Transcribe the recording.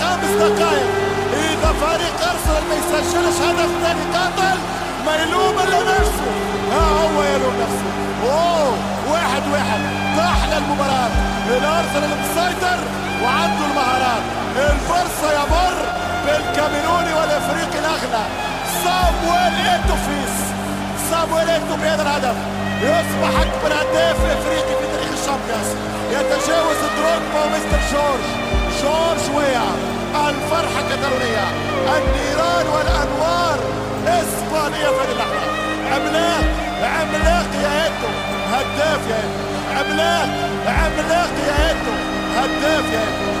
خمس دقائق. إذا فريق أرسنال ما يسجلش هدف ثاني قاتل ما يلوم إلا نفسه. ها هو يلوم نفسه. أوه واحد واحد. طاح للمباراة الأرسنال مسيطر وعنده المهارات. الفرصة يمر بالكاميروني والإفريقي الاغلى صامويل ايتو فيس صامويل إيتو بهذا الهدف. يصبح أكبر هداف افريقي في تاريخ ال Champions. يتجاوز دروجبا ومستر جورج. جورج ويا. هداف يا عملاق عملاق يا ايتو هداف يا ايتو